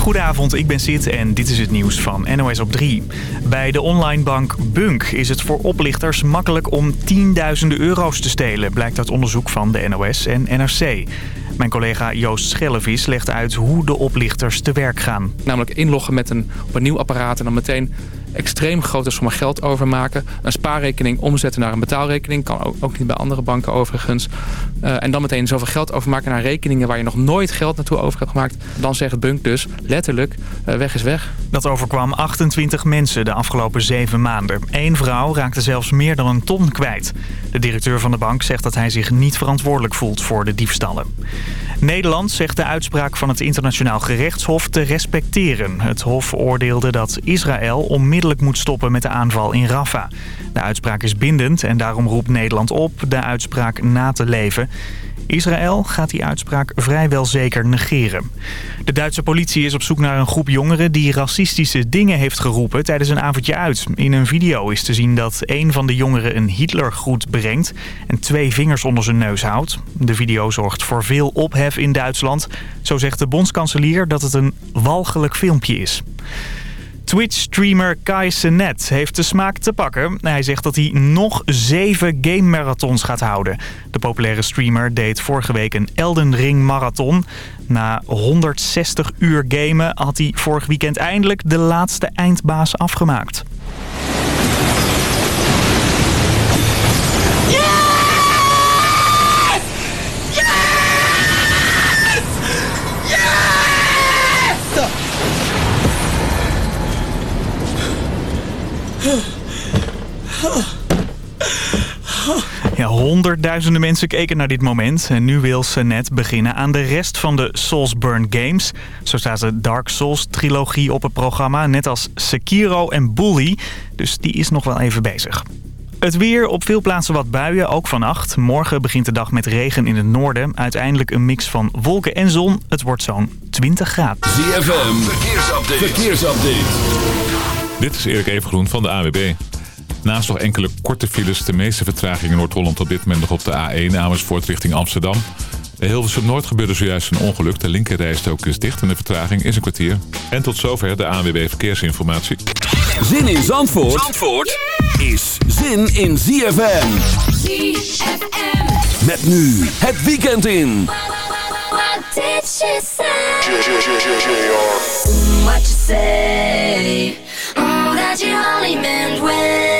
Goedenavond, ik ben Sid en dit is het nieuws van NOS op 3. Bij de onlinebank Bunk is het voor oplichters makkelijk om tienduizenden euro's te stelen... blijkt uit onderzoek van de NOS en NRC. Mijn collega Joost Schellevis legt uit hoe de oplichters te werk gaan. Namelijk inloggen met een, op een nieuw apparaat en dan meteen extreem grote sommen geld overmaken. Een spaarrekening omzetten naar een betaalrekening. Kan ook, niet bij andere banken overigens. Uh, en dan meteen zoveel geld overmaken naar rekeningen waar je nog nooit geld naartoe over hebt gemaakt. Dan zegt Bunk dus letterlijk, uh, weg is weg. Dat overkwam 28 mensen de afgelopen zeven maanden. Eén vrouw raakte zelfs meer dan een ton kwijt. De directeur van de bank zegt dat hij zich niet verantwoordelijk voelt voor de diefstallen. Nederland zegt de uitspraak van het internationaal gerechtshof te respecteren. Het hof oordeelde dat Israël onmiddellijk moet stoppen met de aanval in Rafah. De uitspraak is bindend en daarom roept Nederland op de uitspraak na te leven. Israël gaat die uitspraak vrijwel zeker negeren. De Duitse politie is op zoek naar een groep jongeren die racistische dingen heeft geroepen tijdens een avondje uit. In een video is te zien dat een van de jongeren een Hitlergroet brengt en twee vingers onder zijn neus houdt. De video zorgt voor veel ophef in Duitsland. Zo zegt de bondskanselier dat het een walgelijk filmpje is. Twitch-streamer Kai Senet heeft de smaak te pakken. Hij zegt dat hij nog zeven game-marathons gaat houden. De populaire streamer deed vorige week een Elden Ring marathon. Na 160 uur gamen had hij vorig weekend eindelijk de laatste eindbaas afgemaakt. Ja, honderdduizenden mensen keken naar dit moment. En nu wil ze net beginnen aan de rest van de Soulsburn Games. Zo staat de Dark Souls trilogie op het programma. Net als Sekiro en Bully. Dus die is nog wel even bezig. Het weer, op veel plaatsen wat buien, ook vannacht. Morgen begint de dag met regen in het noorden. Uiteindelijk een mix van wolken en zon. Het wordt zo'n 20 graden. ZFM, verkeersupdate. verkeersupdate. Dit is Erik Evengroen van de AWB. Naast nog enkele korte files, de meeste vertragingen in Noord-Holland op dit moment nog op de A1 Amersfoort richting Amsterdam. De Hilversum Noord gebeurde zojuist een ongeluk. De linkerrijstrook is dicht en de vertraging is een kwartier. En tot zover de ANWB Verkeersinformatie. Zin in Zandvoort, Zandvoort is zin in ZFM. ZFM. Met nu het weekend in. What did she say? What you say? Oh, that you only meant well,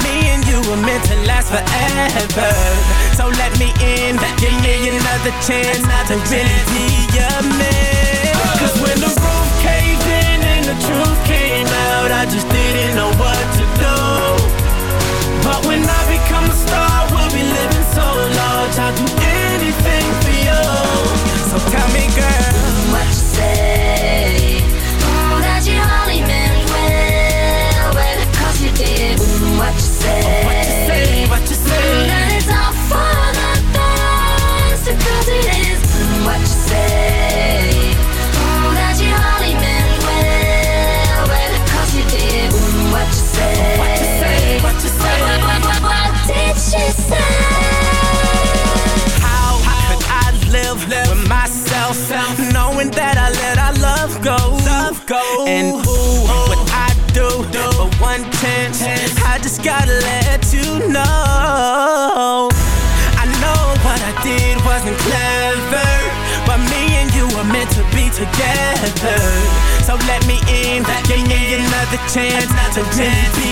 me and you were meant to last forever. So let me in, give me another chance to really be your man. Cause when the roof caved in and the truth came out, I just didn't know what to do. But when I become a star, we'll be living so large. I'll do chance to really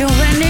you any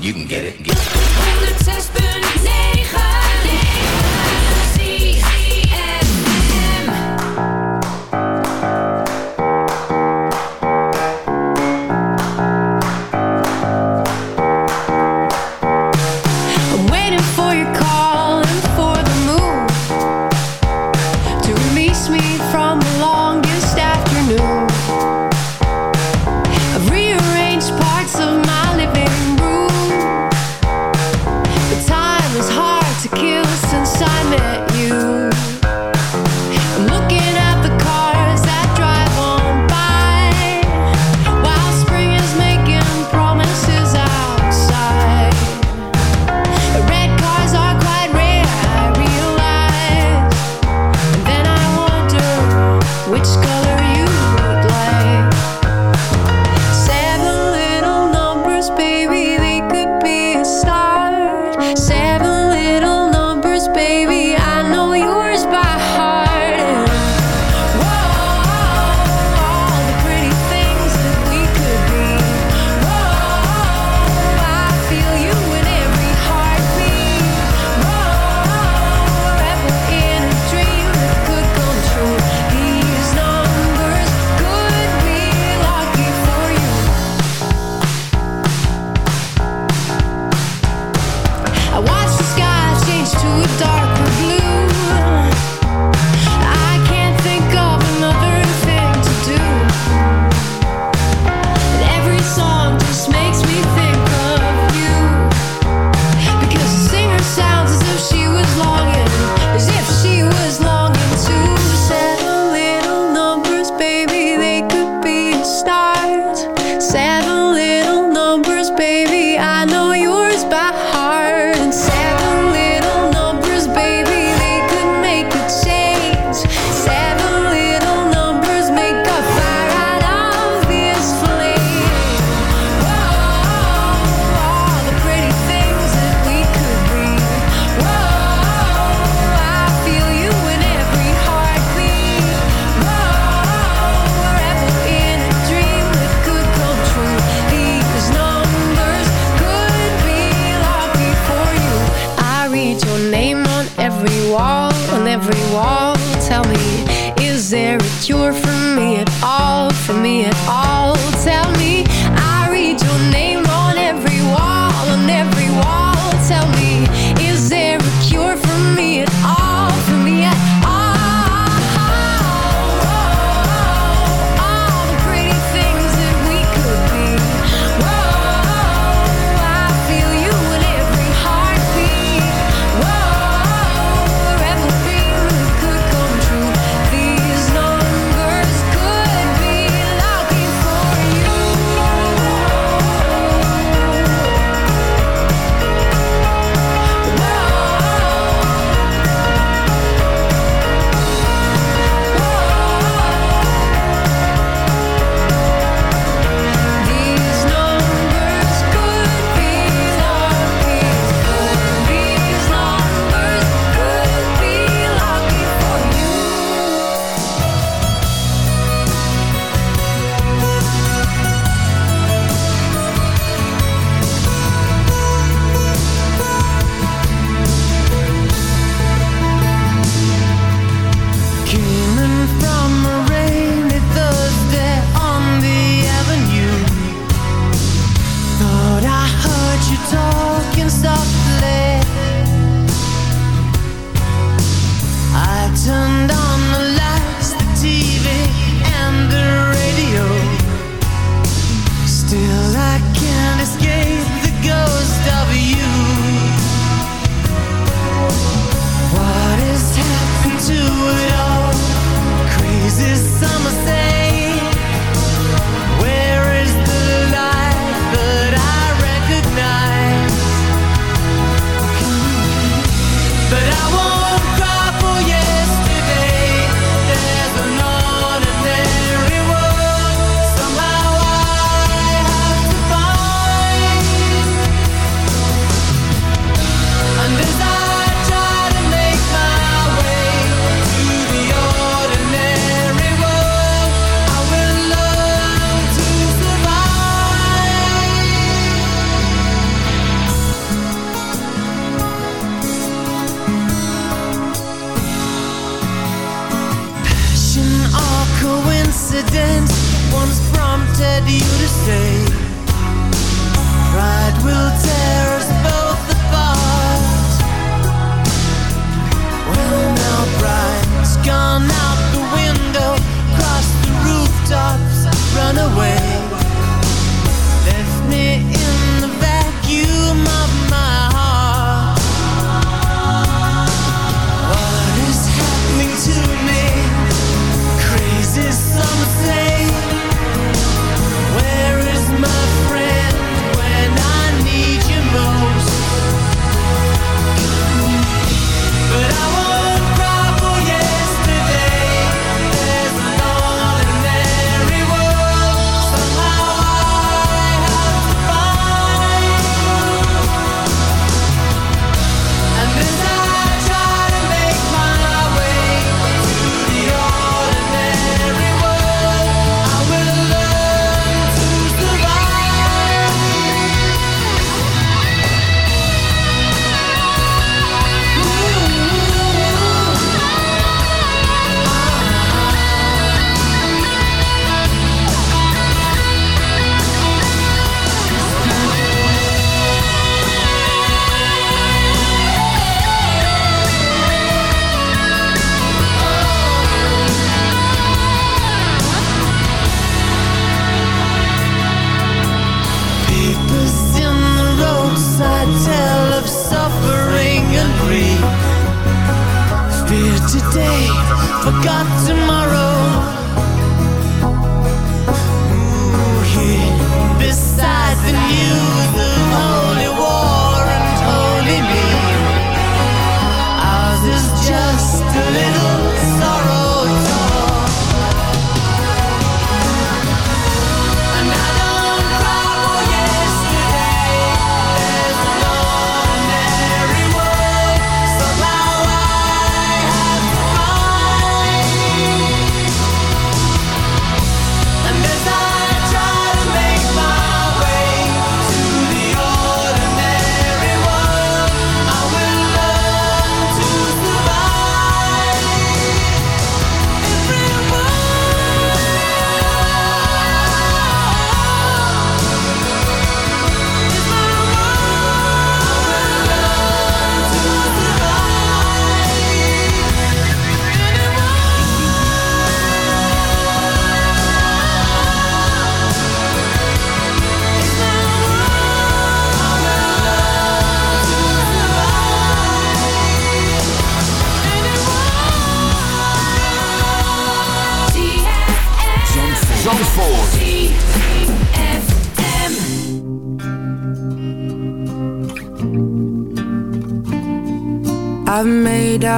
You can get it. Get it.